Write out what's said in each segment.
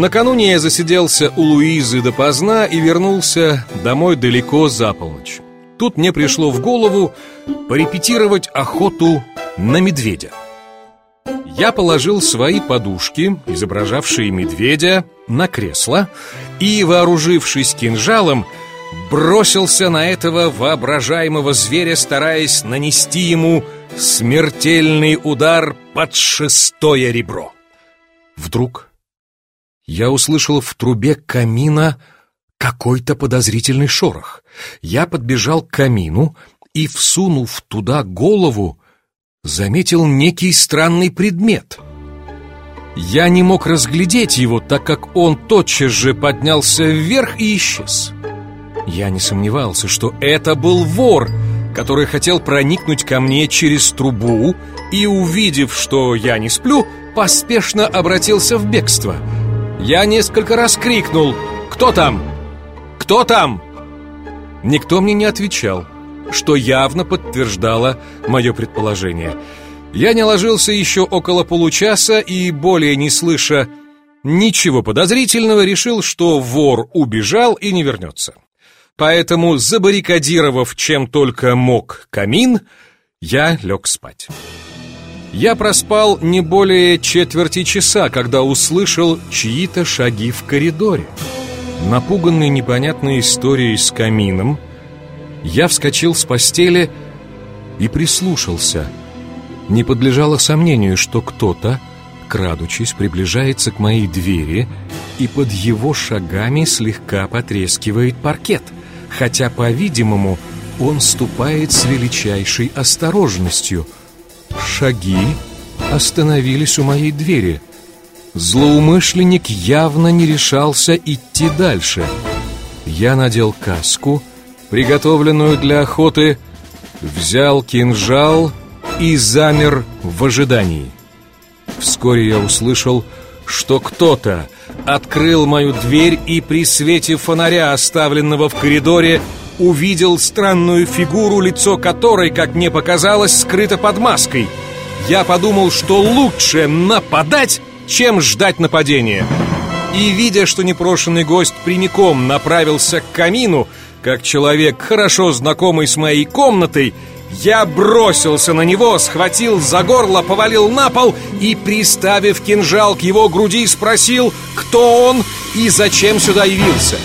Накануне я засиделся у Луизы допоздна и вернулся домой далеко за полночь. Тут мне пришло в голову порепетировать охоту на медведя. Я положил свои подушки, изображавшие медведя, на кресло и, вооружившись кинжалом, бросился на этого воображаемого зверя, стараясь нанести ему смертельный удар под шестое ребро. Вдруг я услышал в трубе камина какой-то подозрительный шорох. Я подбежал к камину и, всунув туда голову, заметил некий странный предмет. Я не мог разглядеть его, так как он тотчас же поднялся вверх и исчез. Я не сомневался, что это был вор, который хотел проникнуть ко мне через трубу и, увидев, что я не сплю, поспешно обратился в бегство. Я несколько раз крикнул «Кто там? Кто там?» Никто мне не отвечал что явно подтверждало мое предположение. Я не ложился еще около получаса и, более не слыша ничего подозрительного, решил, что вор убежал и не вернется. Поэтому, забаррикадировав чем только мог камин, я лег спать. Я проспал не более четверти часа, когда услышал чьи-то шаги в коридоре. Напуганный непонятной историей с камином, я вскочил с постели и прислушался. Не подлежало сомнению, что кто-то, крадучись, приближается к моей двери и под его шагами слегка потрескивает паркет, хотя, по-видимому, он ступает с величайшей осторожностью. Шаги остановились у моей двери. Злоумышленник явно не решался идти дальше. Я надел каску приготовленную для охоты, взял кинжал и замер в ожидании. Вскоре я услышал, что кто-то открыл мою дверь и при свете фонаря, оставленного в коридоре, увидел странную фигуру, лицо которой, как мне показалось, скрыто под маской. Я подумал, что лучше нападать, чем ждать нападения. И, видя, что непрошенный гость прямиком направился к камину, как человек, хорошо знакомый с моей комнатой, я бросился на него, схватил за горло, повалил на пол и, приставив кинжал к его груди, спросил, кто он и зачем сюда явился.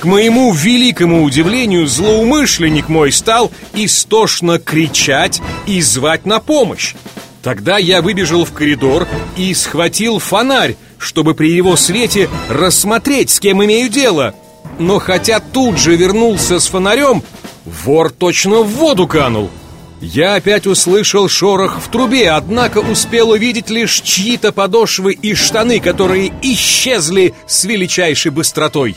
К моему великому удивлению, злоумышленник мой стал истошно кричать и звать на помощь. Тогда я выбежал в коридор и схватил фонарь, чтобы при его свете рассмотреть, с кем имею дело – но хотя тут же вернулся с фонарем, вор точно в воду канул. Я опять услышал шорох в трубе, однако успел увидеть лишь чьи-то подошвы и штаны, которые исчезли с величайшей быстротой.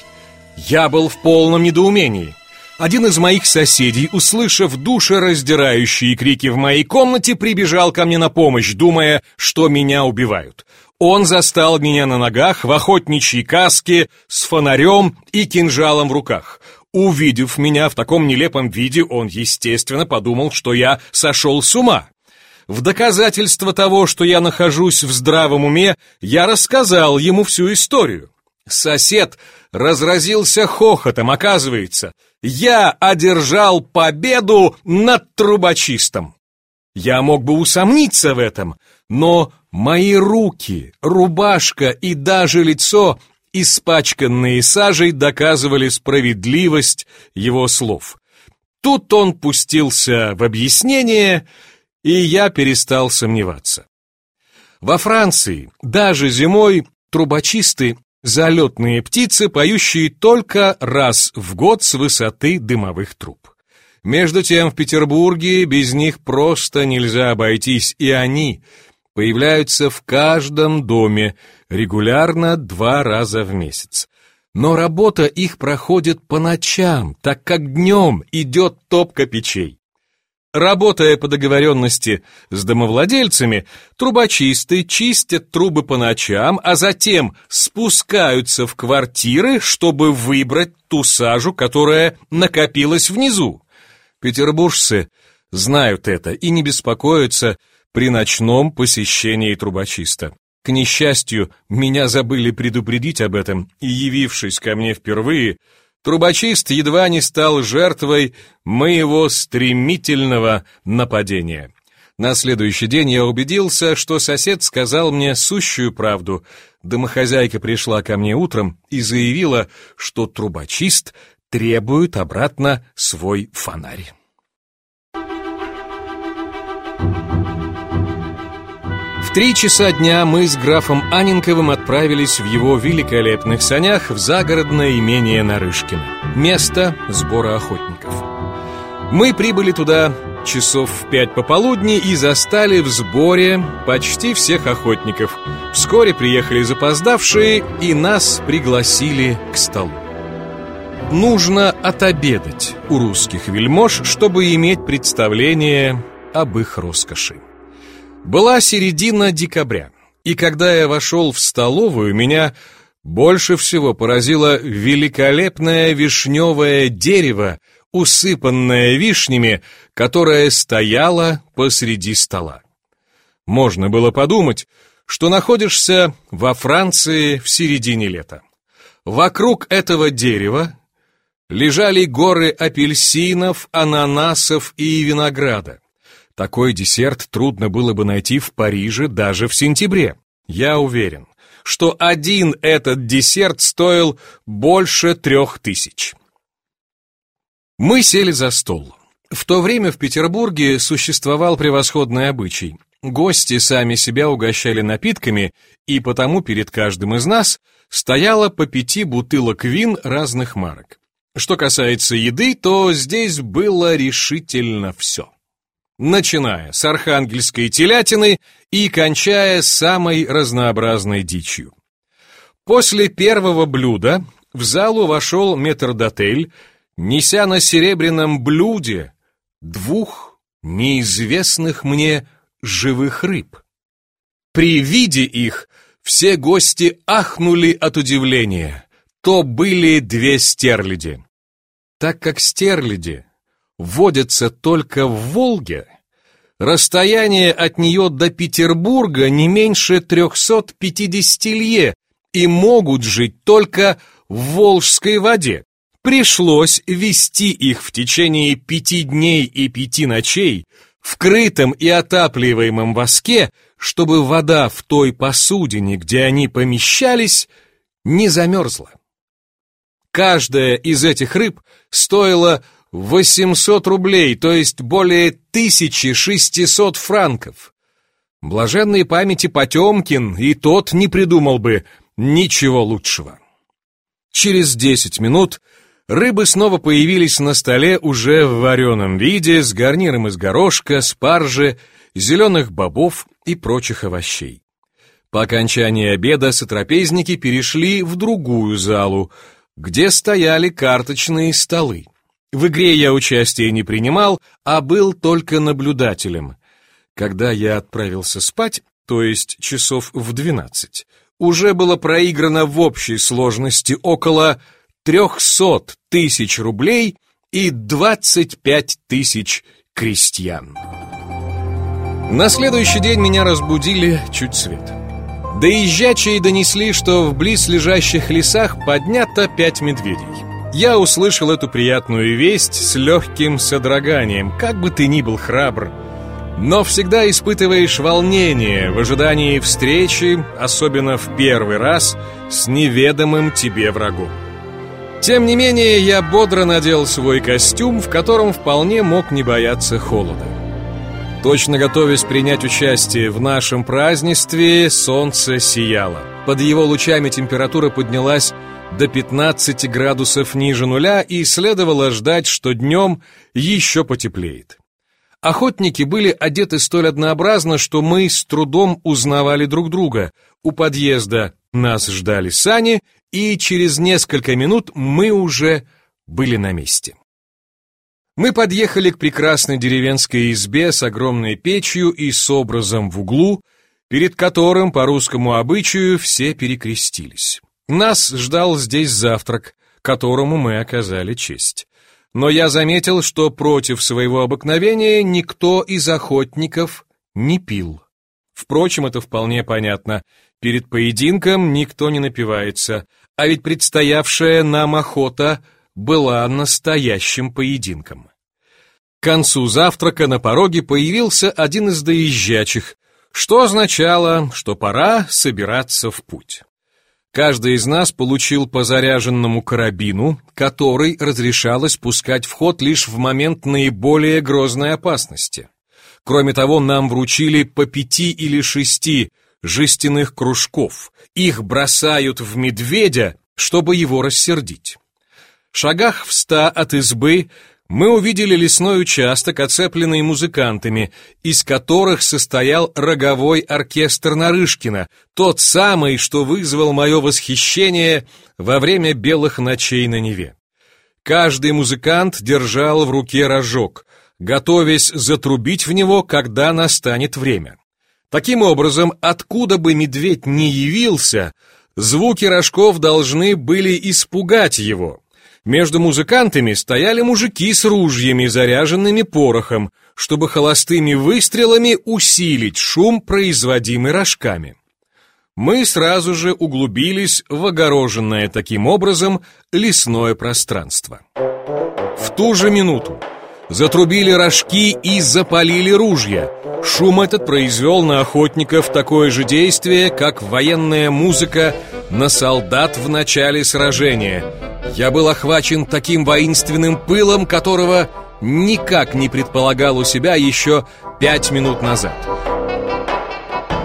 Я был в полном недоумении. Один из моих соседей, услышав душераздирающие крики в моей комнате, прибежал ко мне на помощь, думая, что меня убивают. Он застал меня на ногах в охотничьей каске с фонарем и кинжалом в руках. Увидев меня в таком нелепом виде, он, естественно, подумал, что я сошел с ума. В доказательство того, что я нахожусь в здравом уме, я рассказал ему всю историю. Сосед разразился хохотом, оказывается. Я одержал победу над трубочистом. Я мог бы усомниться в этом, но мои руки, рубашка и даже лицо, испачканные сажей, доказывали справедливость его слов. Тут он пустился в объяснение, и я перестал сомневаться. Во Франции даже зимой трубочисты – залетные птицы, поющие только раз в год с высоты дымовых труб. Между тем в Петербурге без них просто нельзя обойтись, и они появляются в каждом доме регулярно два раза в месяц. Но работа их проходит по ночам, так как днем идет топка печей. Работая по договоренности с домовладельцами, трубочисты чистят трубы по ночам, а затем спускаются в квартиры, чтобы выбрать ту сажу, которая накопилась внизу. Петербуржцы знают это и не беспокоятся при ночном посещении трубочиста. К несчастью, меня забыли предупредить об этом, и, явившись ко мне впервые, трубочист едва не стал жертвой моего стремительного нападения. На следующий день я убедился, что сосед сказал мне сущую правду. Домохозяйка пришла ко мне утром и заявила, что трубочист требует обратно свой фонарь. Три часа дня мы с графом Анинковым отправились в его великолепных санях в загородное имение Нарышкино, место сбора охотников. Мы прибыли туда часов в пять пополудни и застали в сборе почти всех охотников. Вскоре приехали запоздавшие и нас пригласили к столу. Нужно отобедать у русских вельмож, чтобы иметь представление об их роскоши. Была середина декабря, и когда я вошел в столовую, меня больше всего поразило великолепное вишневое дерево, усыпанное вишнями, которое стояло посреди стола. Можно было подумать, что находишься во Франции в середине лета. Вокруг этого дерева лежали горы апельсинов, ананасов и винограда. Такой десерт трудно было бы найти в Париже даже в сентябре. Я уверен, что один этот десерт стоил больше трех тысяч. Мы сели за стол. В то время в Петербурге существовал превосходный обычай. Гости сами себя угощали напитками, и потому перед каждым из нас стояло по пяти бутылок вин разных марок. Что касается еды, то здесь было решительно все начиная с архангельской телятины и кончая самой разнообразной дичью. После первого блюда в залу вошел метрдотель, неся на серебряном блюде двух неизвестных мне живых рыб. При виде их все гости ахнули от удивления. То были две стерляди. Так как стерляди водятся только в Волге, расстояние от нее до Петербурга не меньше 350 лье и могут жить только в Волжской воде. Пришлось вести их в течение пяти дней и пяти ночей в крытом и отапливаемом воске, чтобы вода в той посудине, где они помещались, не замерзла. Каждая из этих рыб стоила 800 рублей, то есть более 1600 франков. Блаженной памяти Потемкин и тот не придумал бы ничего лучшего. Через 10 минут рыбы снова появились на столе уже в вареном виде с гарниром из горошка, спаржи, зеленых бобов и прочих овощей. По окончании обеда сотрапезники перешли в другую залу, где стояли карточные столы. В игре я участия не принимал, а был только наблюдателем. Когда я отправился спать, то есть часов в двенадцать, уже было проиграно в общей сложности около трехсот тысяч рублей и двадцать пять тысяч крестьян. На следующий день меня разбудили чуть свет. Доезжачие донесли, что в близлежащих лесах поднято пять медведей. Я услышал эту приятную весть с легким содроганием, как бы ты ни был храбр. Но всегда испытываешь волнение в ожидании встречи, особенно в первый раз, с неведомым тебе врагом. Тем не менее, я бодро надел свой костюм, в котором вполне мог не бояться холода. Точно готовясь принять участие в нашем празднестве, солнце сияло. Под его лучами температура поднялась до 15 градусов ниже нуля и следовало ждать, что днем еще потеплеет. Охотники были одеты столь однообразно, что мы с трудом узнавали друг друга. У подъезда нас ждали сани, и через несколько минут мы уже были на месте. Мы подъехали к прекрасной деревенской избе с огромной печью и с образом в углу, перед которым по русскому обычаю все перекрестились. Нас ждал здесь завтрак, которому мы оказали честь. Но я заметил, что против своего обыкновения никто из охотников не пил. Впрочем, это вполне понятно. Перед поединком никто не напивается, а ведь предстоявшая нам охота была настоящим поединком. К концу завтрака на пороге появился один из доезжачих, что означало, что пора собираться в путь. Каждый из нас получил по заряженному карабину, который разрешалось пускать в ход лишь в момент наиболее грозной опасности. Кроме того, нам вручили по пяти или шести жестяных кружков. Их бросают в медведя, чтобы его рассердить. В шагах в ста от избы мы увидели лесной участок, оцепленный музыкантами, из которых состоял роговой оркестр Нарышкина, тот самый, что вызвал мое восхищение во время белых ночей на Неве. Каждый музыкант держал в руке рожок, готовясь затрубить в него, когда настанет время. Таким образом, откуда бы медведь ни явился, звуки рожков должны были испугать его. Между музыкантами стояли мужики с ружьями, заряженными порохом, чтобы холостыми выстрелами усилить шум, производимый рожками. Мы сразу же углубились в огороженное таким образом лесное пространство. В ту же минуту затрубили рожки и запалили ружья. Шум этот произвел на охотников такое же действие, как военная музыка на солдат в начале сражения – я был охвачен таким воинственным пылом, которого никак не предполагал у себя еще пять минут назад.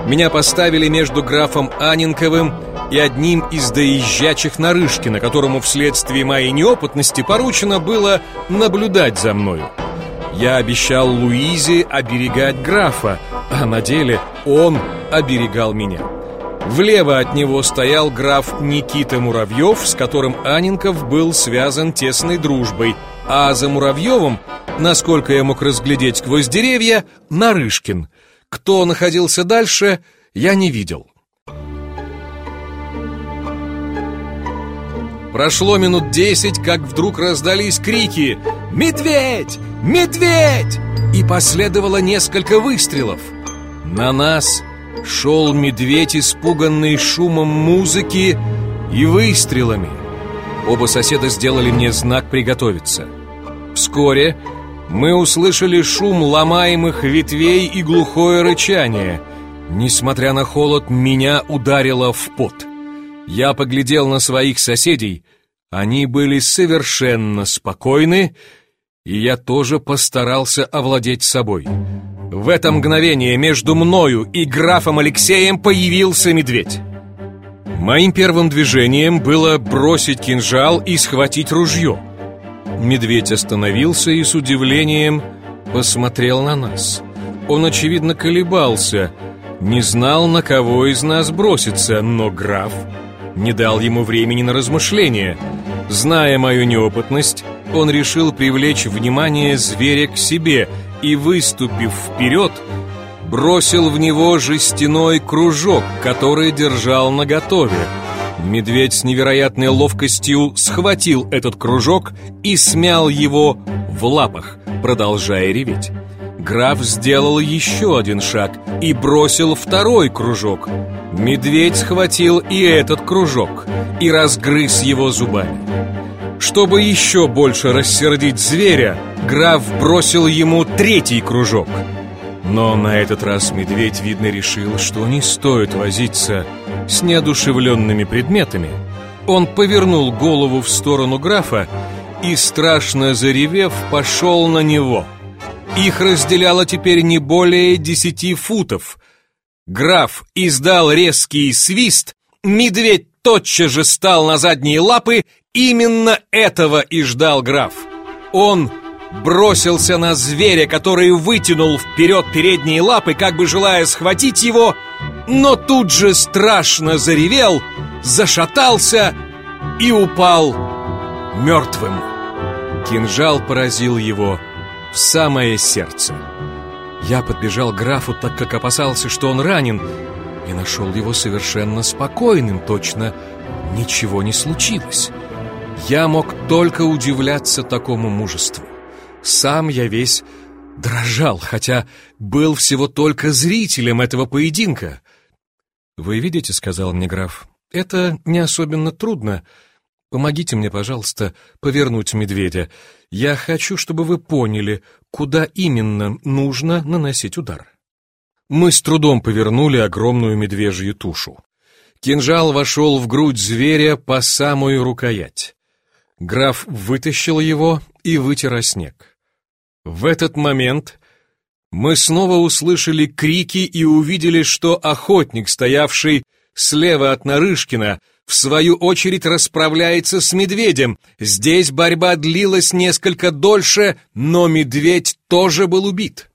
Меня поставили между графом Анинковым и одним из доезжачих Нарышкина, которому вследствие моей неопытности поручено было наблюдать за мною. Я обещал Луизе оберегать графа, а на деле он оберегал меня. Влево от него стоял граф Никита Муравьев, с которым Анинков был связан тесной дружбой, а за Муравьевым, насколько я мог разглядеть сквозь деревья, Нарышкин. Кто находился дальше, я не видел. Прошло минут десять, как вдруг раздались крики «Медведь! Медведь!» и последовало несколько выстрелов. На нас шел медведь, испуганный шумом музыки и выстрелами. Оба соседа сделали мне знак приготовиться. Вскоре мы услышали шум ломаемых ветвей и глухое рычание. Несмотря на холод, меня ударило в пот. Я поглядел на своих соседей. Они были совершенно спокойны, и я тоже постарался овладеть собой. В это мгновение между мною и графом Алексеем появился медведь. Моим первым движением было бросить кинжал и схватить ружье. Медведь остановился и с удивлением посмотрел на нас. Он, очевидно, колебался, не знал, на кого из нас броситься, но граф не дал ему времени на размышления. Зная мою неопытность, он решил привлечь внимание зверя к себе – и, выступив вперед, бросил в него жестяной кружок, который держал наготове. Медведь с невероятной ловкостью схватил этот кружок и смял его в лапах, продолжая реветь. Граф сделал еще один шаг и бросил второй кружок. Медведь схватил и этот кружок и разгрыз его зубами. Чтобы еще больше рассердить зверя, граф бросил ему третий кружок. Но на этот раз медведь, видно, решил, что не стоит возиться с неодушевленными предметами. Он повернул голову в сторону графа и, страшно заревев, пошел на него. Их разделяло теперь не более десяти футов. Граф издал резкий свист, медведь тотчас же стал на задние лапы Именно этого и ждал граф. Он бросился на зверя, который вытянул вперед передние лапы, как бы желая схватить его, но тут же страшно заревел, зашатался и упал мертвым. Кинжал поразил его в самое сердце. Я подбежал к графу, так как опасался, что он ранен, и нашел его совершенно спокойным, точно ничего не случилось. Я мог только удивляться такому мужеству. Сам я весь дрожал, хотя был всего только зрителем этого поединка. «Вы видите, — сказал мне граф, — это не особенно трудно. Помогите мне, пожалуйста, повернуть медведя. Я хочу, чтобы вы поняли, куда именно нужно наносить удар». Мы с трудом повернули огромную медвежью тушу. Кинжал вошел в грудь зверя по самую рукоять. Граф вытащил его и вытер о снег. В этот момент мы снова услышали крики и увидели, что охотник, стоявший слева от Нарышкина, в свою очередь расправляется с медведем. Здесь борьба длилась несколько дольше, но медведь тоже был убит.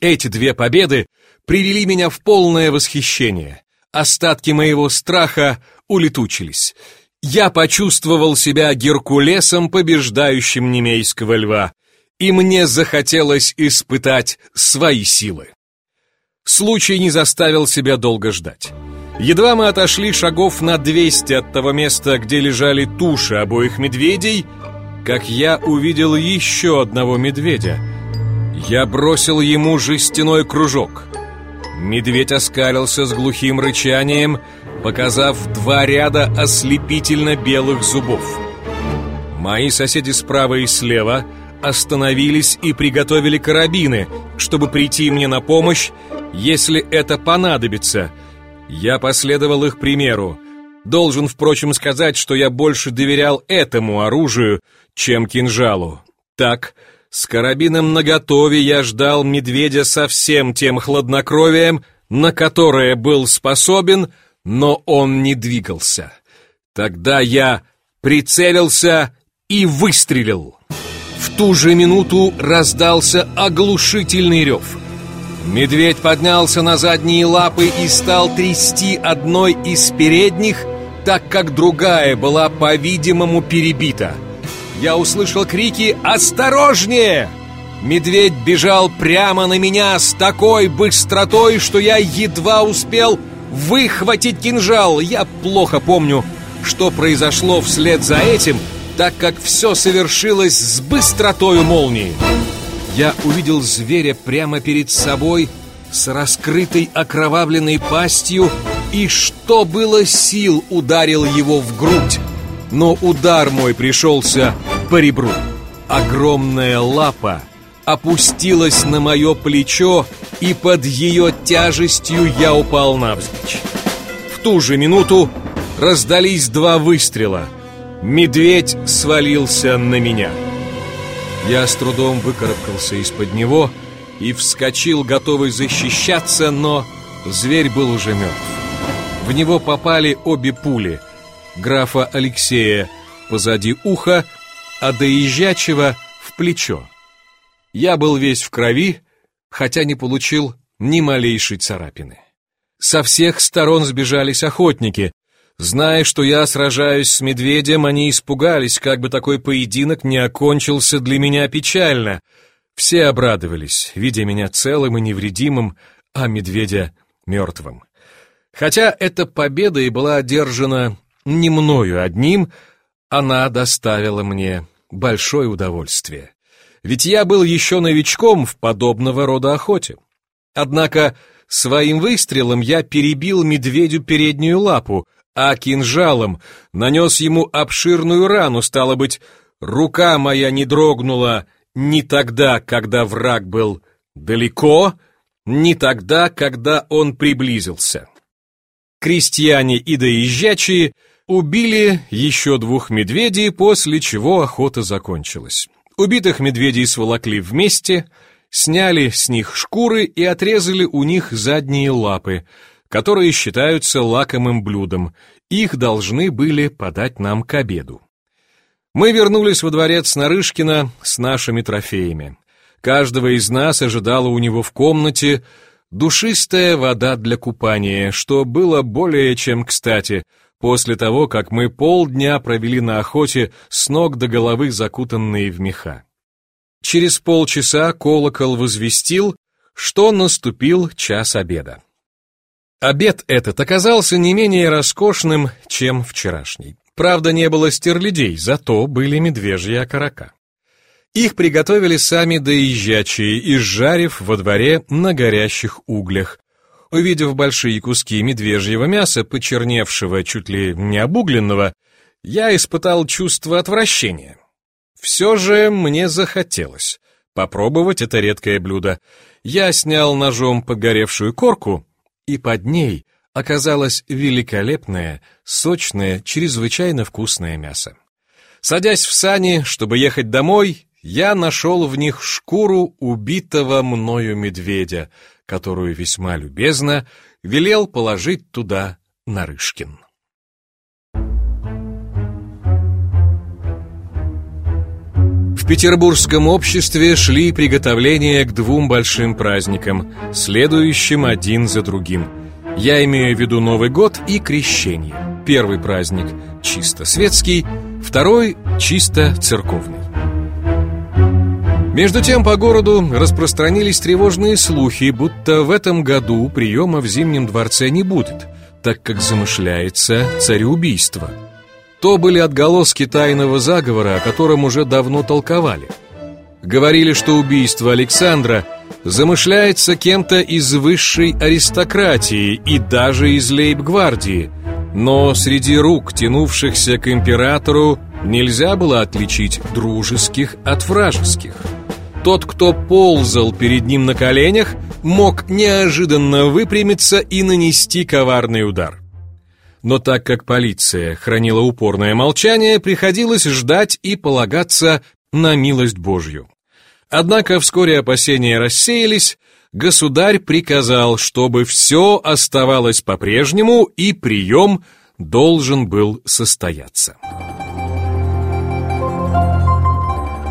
Эти две победы привели меня в полное восхищение. Остатки моего страха улетучились. Я почувствовал себя Геркулесом, побеждающим немейского льва и мне захотелось испытать свои силы. Случай не заставил себя долго ждать. Едва мы отошли шагов на 200 от того места, где лежали туши обоих медведей, как я увидел еще одного медведя. Я бросил ему жестяной кружок. Медведь оскалился с глухим рычанием, показав два ряда ослепительно белых зубов. Мои соседи справа и слева — остановились и приготовили карабины, чтобы прийти мне на помощь, если это понадобится. Я последовал их примеру. Должен, впрочем, сказать, что я больше доверял этому оружию, чем кинжалу. Так, с карабином наготове я ждал медведя со всем тем хладнокровием, на которое был способен, но он не двигался. Тогда я прицелился и выстрелил. В ту же минуту раздался оглушительный рев. Медведь поднялся на задние лапы и стал трясти одной из передних, так как другая была, по-видимому, перебита. Я услышал крики «Осторожнее!» Медведь бежал прямо на меня с такой быстротой, что я едва успел выхватить кинжал. Я плохо помню, что произошло вслед за этим – так как все совершилось с быстротою молнии. Я увидел зверя прямо перед собой с раскрытой окровавленной пастью и, что было сил, ударил его в грудь. Но удар мой пришелся по ребру. Огромная лапа опустилась на мое плечо, и под ее тяжестью я упал навзничь. В ту же минуту раздались два выстрела — Медведь свалился на меня. Я с трудом выкарабкался из-под него и вскочил, готовый защищаться, но зверь был уже мертв. В него попали обе пули, графа Алексея позади уха, а доезжачего в плечо. Я был весь в крови, хотя не получил ни малейшей царапины. Со всех сторон сбежались охотники, Зная, что я сражаюсь с медведем, они испугались, как бы такой поединок не окончился для меня печально. Все обрадовались, видя меня целым и невредимым, а медведя мертвым. Хотя эта победа и была одержана не мною одним, она доставила мне большое удовольствие. Ведь я был еще новичком в подобного рода охоте. Однако своим выстрелом я перебил медведю переднюю лапу, а кинжалом нанес ему обширную рану, стало быть, рука моя не дрогнула ни тогда, когда враг был далеко, ни тогда, когда он приблизился. Крестьяне и доезжачие убили еще двух медведей, после чего охота закончилась. Убитых медведей сволокли вместе, сняли с них шкуры и отрезали у них задние лапы, которые считаются лакомым блюдом. Их должны были подать нам к обеду. Мы вернулись во дворец Нарышкина с нашими трофеями. Каждого из нас ожидала у него в комнате душистая вода для купания, что было более чем кстати, после того, как мы полдня провели на охоте с ног до головы закутанные в меха. Через полчаса колокол возвестил, что наступил час обеда. Обед этот оказался не менее роскошным, чем вчерашний. Правда, не было стерлядей, зато были медвежьи окорока. Их приготовили сами доезжачие, изжарив во дворе на горящих углях. Увидев большие куски медвежьего мяса, почерневшего, чуть ли не обугленного, я испытал чувство отвращения. Все же мне захотелось попробовать это редкое блюдо. Я снял ножом подгоревшую корку, и под ней оказалось великолепное, сочное, чрезвычайно вкусное мясо. Садясь в сани, чтобы ехать домой, я нашел в них шкуру убитого мною медведя, которую весьма любезно велел положить туда Нарышкин. В петербургском обществе шли приготовления к двум большим праздникам, следующим один за другим. Я имею в виду Новый год и Крещение. Первый праздник чисто светский, второй чисто церковный. Между тем по городу распространились тревожные слухи, будто в этом году приема в Зимнем дворце не будет, так как замышляется цареубийство – то были отголоски тайного заговора, о котором уже давно толковали. Говорили, что убийство Александра замышляется кем-то из высшей аристократии и даже из лейб-гвардии, но среди рук, тянувшихся к императору, нельзя было отличить дружеских от вражеских. Тот, кто ползал перед ним на коленях, мог неожиданно выпрямиться и нанести коварный удар но так как полиция хранила упорное молчание, приходилось ждать и полагаться на милость Божью. Однако вскоре опасения рассеялись, государь приказал, чтобы все оставалось по-прежнему и прием должен был состояться.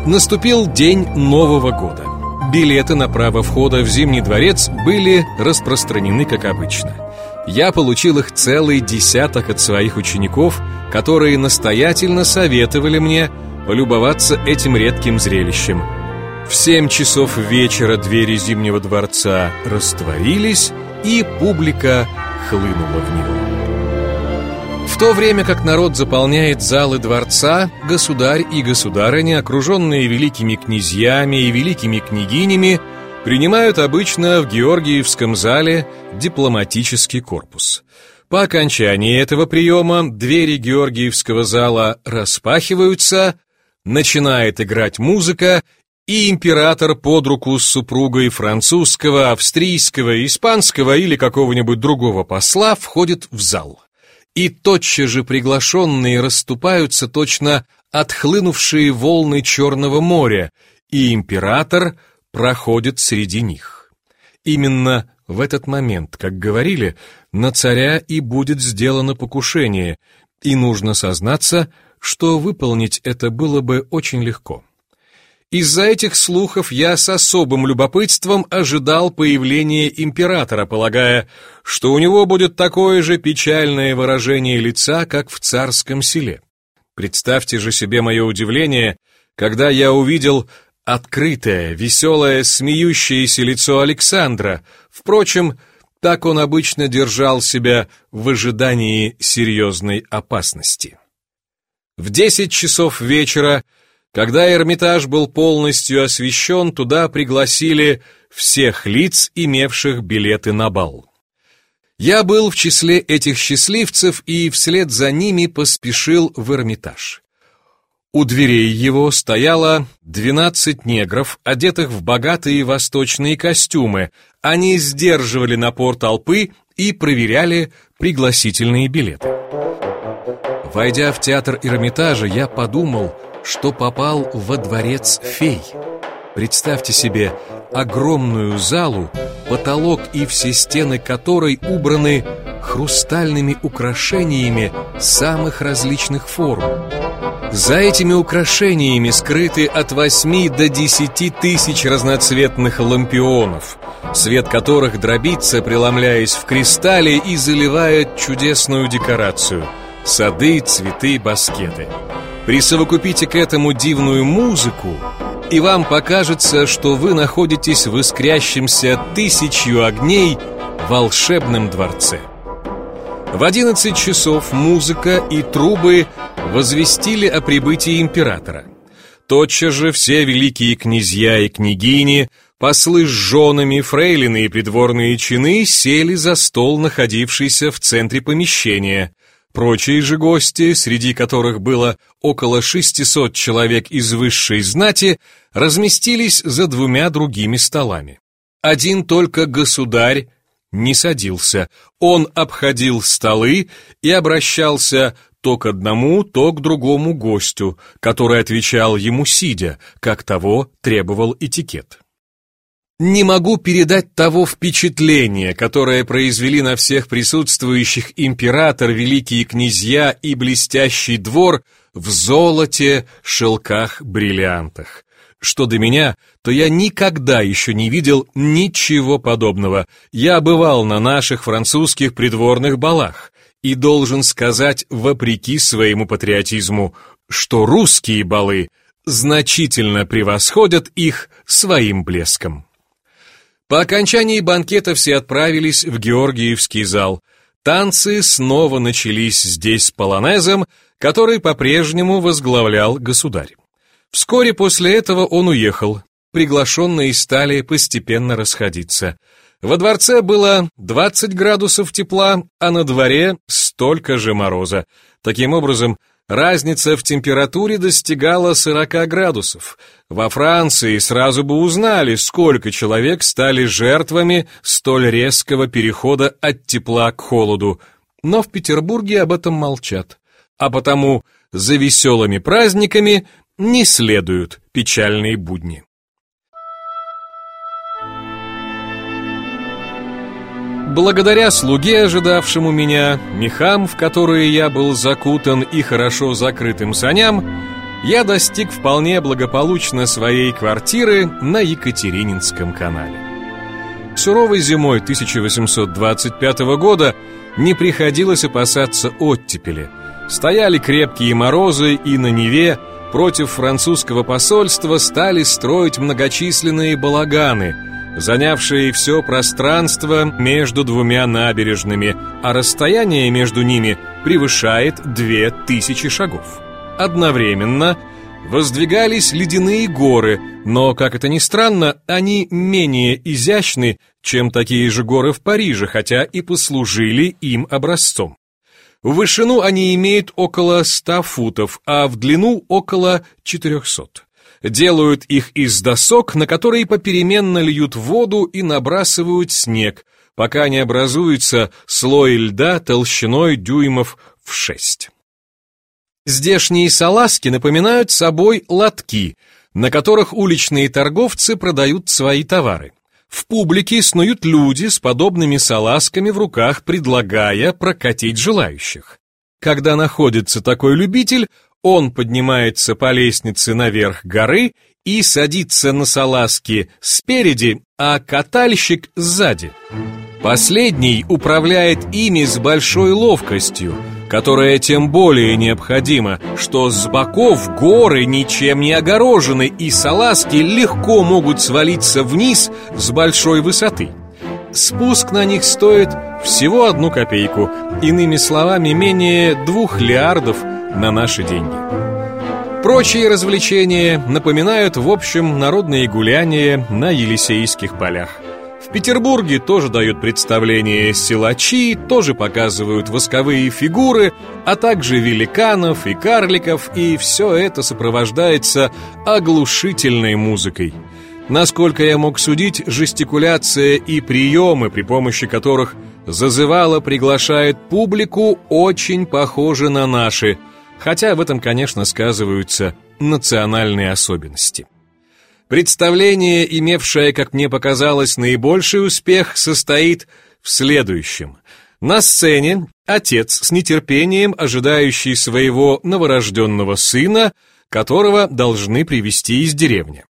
Наступил день Нового года. Билеты на право входа в Зимний дворец были распространены как обычно – я получил их целый десяток от своих учеников, которые настоятельно советовали мне полюбоваться этим редким зрелищем. В семь часов вечера двери Зимнего дворца растворились, и публика хлынула в него. В то время как народ заполняет залы дворца, государь и государыня, окруженные великими князьями и великими княгинями, принимают обычно в Георгиевском зале дипломатический корпус. По окончании этого приема двери Георгиевского зала распахиваются, начинает играть музыка, и император под руку с супругой французского, австрийского, испанского или какого-нибудь другого посла входит в зал. И тотчас же приглашенные расступаются точно отхлынувшие волны Черного моря, и император – проходит среди них. Именно в этот момент, как говорили, на царя и будет сделано покушение, и нужно сознаться, что выполнить это было бы очень легко. Из-за этих слухов я с особым любопытством ожидал появления императора, полагая, что у него будет такое же печальное выражение лица, как в царском селе. Представьте же себе мое удивление, когда я увидел Открытое, веселое, смеющееся лицо Александра. Впрочем, так он обычно держал себя в ожидании серьезной опасности. В десять часов вечера, когда Эрмитаж был полностью освещен, туда пригласили всех лиц, имевших билеты на бал. Я был в числе этих счастливцев и вслед за ними поспешил в Эрмитаж. У дверей его стояло двенадцать негров, одетых в богатые восточные костюмы. Они сдерживали напор толпы и проверяли пригласительные билеты. Войдя в театр Эрмитажа, я подумал, что попал во дворец фей. Представьте себе огромную залу, потолок и все стены которой убраны хрустальными украшениями самых различных форм. За этими украшениями скрыты от 8 до 10 тысяч разноцветных лампионов, свет которых дробится, преломляясь в кристалле и заливает чудесную декорацию – сады, цветы, баскеты. Присовокупите к этому дивную музыку, и вам покажется, что вы находитесь в искрящемся тысячью огней волшебном дворце. В 11 часов музыка и трубы возвестили о прибытии императора. Тотчас же все великие князья и княгини, послы с женами, фрейлины и придворные чины сели за стол, находившийся в центре помещения. Прочие же гости, среди которых было около 600 человек из высшей знати, разместились за двумя другими столами. Один только государь не садился. Он обходил столы и обращался то к одному, то к другому гостю, который отвечал ему сидя, как того требовал этикет. Не могу передать того впечатления, которое произвели на всех присутствующих император, великие князья и блестящий двор в золоте, шелках, бриллиантах. Что до меня, то я никогда еще не видел ничего подобного. Я бывал на наших французских придворных балах и должен сказать, вопреки своему патриотизму, что русские балы значительно превосходят их своим блеском. По окончании банкета все отправились в Георгиевский зал. Танцы снова начались здесь с полонезом, который по-прежнему возглавлял государь. Вскоре после этого он уехал. Приглашенные стали постепенно расходиться. Во дворце было 20 градусов тепла, а на дворе столько же мороза. Таким образом, разница в температуре достигала 40 градусов. Во Франции сразу бы узнали, сколько человек стали жертвами столь резкого перехода от тепла к холоду. Но в Петербурге об этом молчат. А потому за веселыми праздниками не следуют печальные будни. Благодаря слуге, ожидавшему меня, мехам, в которые я был закутан, и хорошо закрытым саням, я достиг вполне благополучно своей квартиры на Екатерининском канале. Суровой зимой 1825 года не приходилось опасаться оттепели. Стояли крепкие морозы, и на Неве против французского посольства стали строить многочисленные балаганы, занявшие все пространство между двумя набережными, а расстояние между ними превышает две тысячи шагов. Одновременно воздвигались ледяные горы, но, как это ни странно, они менее изящны, чем такие же горы в Париже, хотя и послужили им образцом. В вышину они имеют около 100 футов, а в длину около 400. Делают их из досок, на которые попеременно льют воду и набрасывают снег, пока не образуется слой льда толщиной дюймов в 6. Здешние салазки напоминают собой лотки, на которых уличные торговцы продают свои товары. В публике снуют люди с подобными салазками в руках, предлагая прокатить желающих. Когда находится такой любитель, он поднимается по лестнице наверх горы и садится на салазки спереди, а катальщик сзади. Последний управляет ими с большой ловкостью, которая тем более необходима, что с боков горы ничем не огорожены, и салазки легко могут свалиться вниз с большой высоты. Спуск на них стоит всего одну копейку, иными словами, менее двух лиардов на наши деньги. Прочие развлечения напоминают, в общем, народные гуляния на Елисейских полях. В Петербурге тоже дают представление силачи, тоже показывают восковые фигуры, а также великанов и карликов, и все это сопровождается оглушительной музыкой. Насколько я мог судить, жестикуляция и приемы, при помощи которых зазывало приглашает публику, очень похожи на наши, хотя в этом, конечно, сказываются национальные особенности. Представление, имевшее, как мне показалось, наибольший успех, состоит в следующем. На сцене отец с нетерпением ожидающий своего новорожденного сына, которого должны привести из деревни.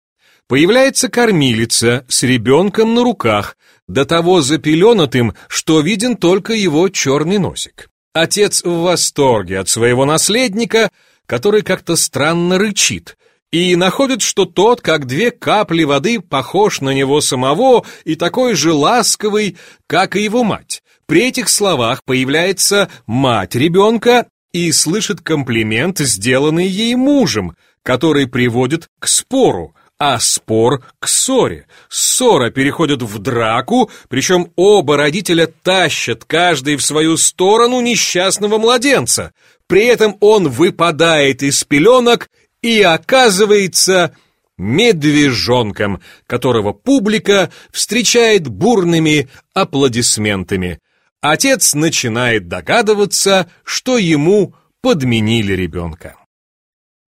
Появляется кормилица с ребенком на руках, до того запеленатым, что виден только его черный носик. Отец в восторге от своего наследника, который как-то странно рычит, и находит, что тот, как две капли воды, похож на него самого и такой же ласковый, как и его мать. При этих словах появляется мать ребенка и слышит комплимент, сделанный ей мужем, который приводит к спору, а спор к ссоре. Ссора переходит в драку, причем оба родителя тащат каждый в свою сторону несчастного младенца. При этом он выпадает из пеленок и оказывается медвежонком, которого публика встречает бурными аплодисментами. Отец начинает догадываться, что ему подменили ребенка.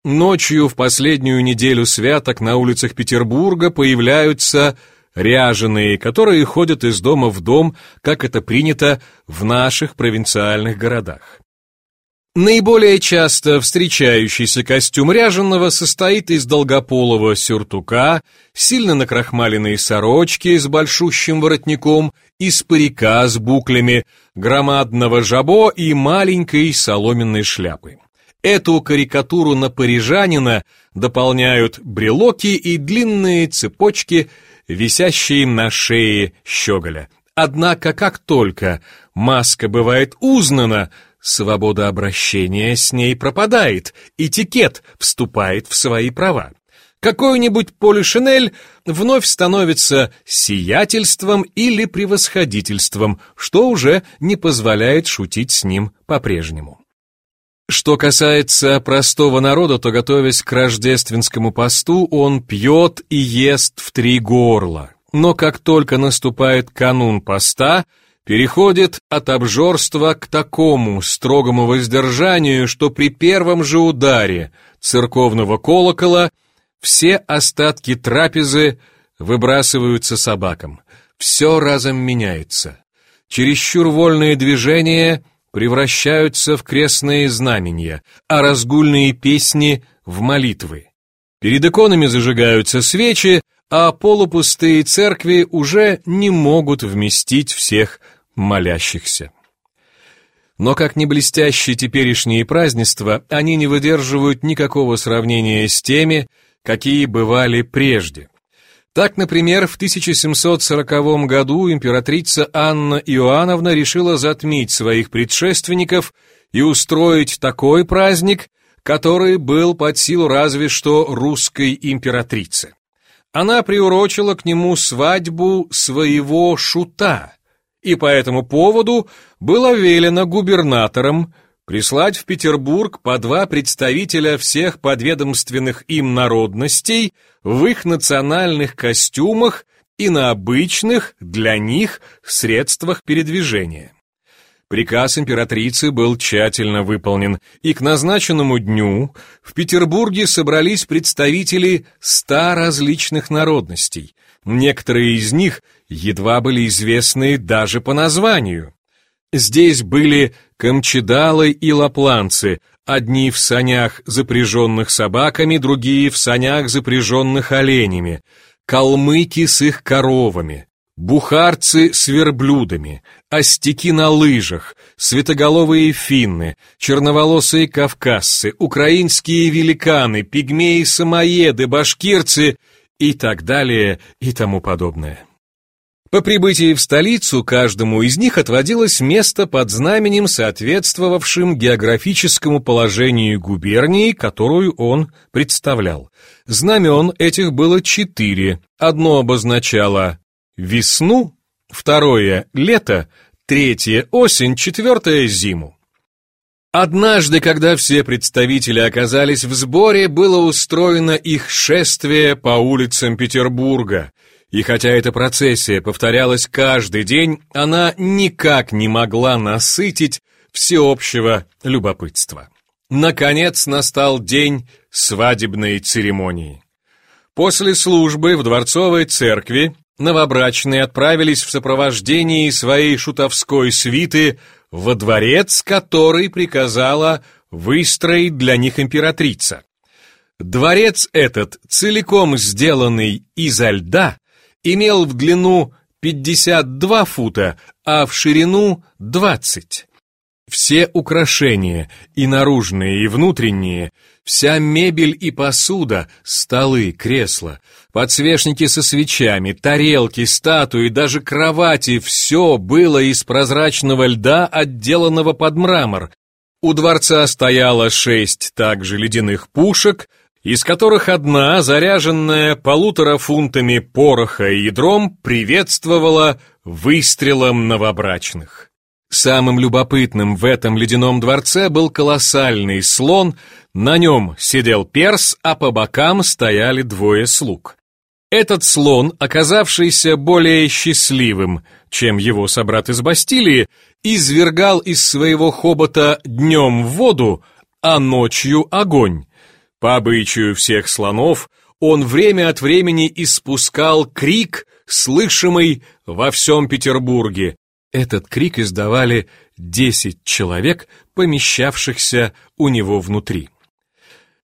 Ночью в последнюю неделю святок на улицах Петербурга появляются ряженые, которые ходят из дома в дом, как это принято в наших провинциальных городах. Наиболее часто встречающийся костюм ряженого состоит из долгополого сюртука, сильно накрахмаленной сорочки с большущим воротником, из парика с буклями, громадного жабо и маленькой соломенной шляпы. Эту карикатуру на парижанина дополняют брелоки и длинные цепочки, висящие на шее щеголя. Однако, как только маска бывает узнана, Свобода обращения с ней пропадает, этикет вступает в свои права. Какой-нибудь полишинель вновь становится сиятельством или превосходительством, что уже не позволяет шутить с ним по-прежнему. Что касается простого народа, то, готовясь к рождественскому посту, он пьет и ест в три горла. Но как только наступает канун поста – переходит от обжорства к такому строгому воздержанию, что при первом же ударе церковного колокола все остатки трапезы выбрасываются собакам. Все разом меняется. Чересчур вольные движения превращаются в крестные знамения, а разгульные песни — в молитвы. Перед иконами зажигаются свечи, а полупустые церкви уже не могут вместить всех молящихся. Но как не блестящие теперешние празднества, они не выдерживают никакого сравнения с теми, какие бывали прежде. Так, например, в 1740 году императрица Анна Иоанновна решила затмить своих предшественников и устроить такой праздник, который был под силу разве что русской императрицы. Она приурочила к нему свадьбу своего шута, и по этому поводу было велено губернаторам прислать в Петербург по два представителя всех подведомственных им народностей в их национальных костюмах и на обычных для них средствах передвижения. Приказ императрицы был тщательно выполнен, и к назначенному дню в Петербурге собрались представители ста различных народностей. Некоторые из них едва были известны даже по названию. Здесь были камчедалы и лапланцы, одни в санях, запряженных собаками, другие в санях, запряженных оленями, калмыки с их коровами, бухарцы с верблюдами, остяки на лыжах, светоголовые финны, черноволосые кавказцы, украинские великаны, пигмеи-самоеды, башкирцы и так далее и тому подобное. По прибытии в столицу каждому из них отводилось место под знаменем, соответствовавшим географическому положению губернии, которую он представлял. Знамен этих было четыре. Одно обозначало весну, второе — лето, третье — осень, четвертое — зиму. Однажды, когда все представители оказались в сборе, было устроено их шествие по улицам Петербурга, и хотя эта процессия повторялась каждый день, она никак не могла насытить всеобщего любопытства. Наконец настал день свадебной церемонии. После службы в дворцовой церкви новобрачные отправились в сопровождении своей шутовской свиты во дворец, который приказала выстроить для них императрица. Дворец этот, целиком сделанный изо льда, имел в длину 52 фута, а в ширину 20. Все украшения, и наружные, и внутренние, вся мебель и посуда, столы, кресла, подсвечники со свечами, тарелки, статуи, даже кровати, все было из прозрачного льда, отделанного под мрамор. У дворца стояло шесть также ледяных пушек, из которых одна, заряженная полутора фунтами пороха и ядром, приветствовала выстрелом новобрачных. Самым любопытным в этом ледяном дворце был колоссальный слон, на нем сидел перс, а по бокам стояли двое слуг. Этот слон, оказавшийся более счастливым, чем его собрат из Бастилии, извергал из своего хобота днем воду, а ночью огонь. По обычаю всех слонов, он время от времени испускал крик, слышимый во всем Петербурге. Этот крик издавали десять человек, помещавшихся у него внутри.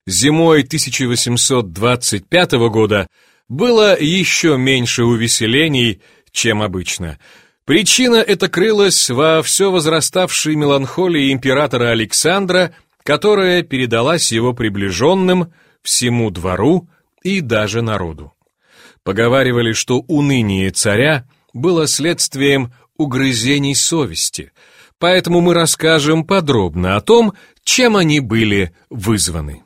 Зимой 1825 года было еще меньше увеселений, чем обычно. Причина эта крылась во все возраставшей меланхолии императора Александра которая передалась его приближенным, всему двору и даже народу. Поговаривали, что уныние царя было следствием угрызений совести, поэтому мы расскажем подробно о том, чем они были вызваны.